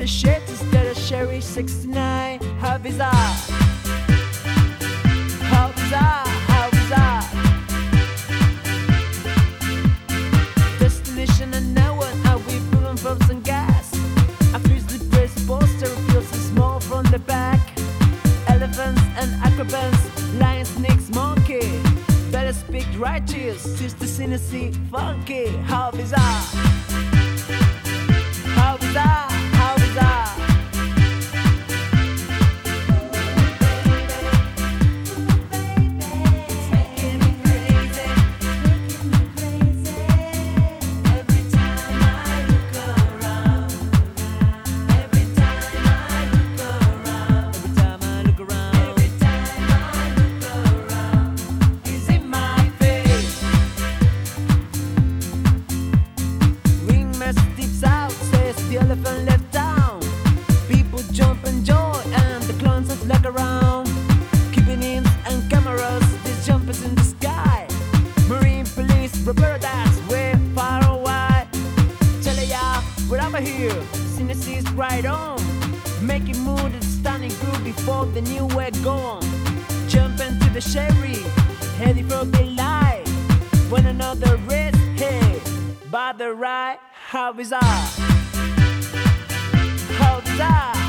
to shit instead of Sherry 69. How bizarre! How bizarre! How bizarre! Destination unknown. Are we moving from some gas? I A fiercely placed poster feels small from the back. Elephants and acrobats, lions, snakes, monkey. Better speak righteous, sister, synesty, funky. How bizarre! Police, paradise, way far away. Tell ya, we're over here. Sinus is right on. Making mood and stunning groove before the new way gone. Jumping to the sherry, heading for the light. When another race, hey, by the right, how bizarre! How bizarre!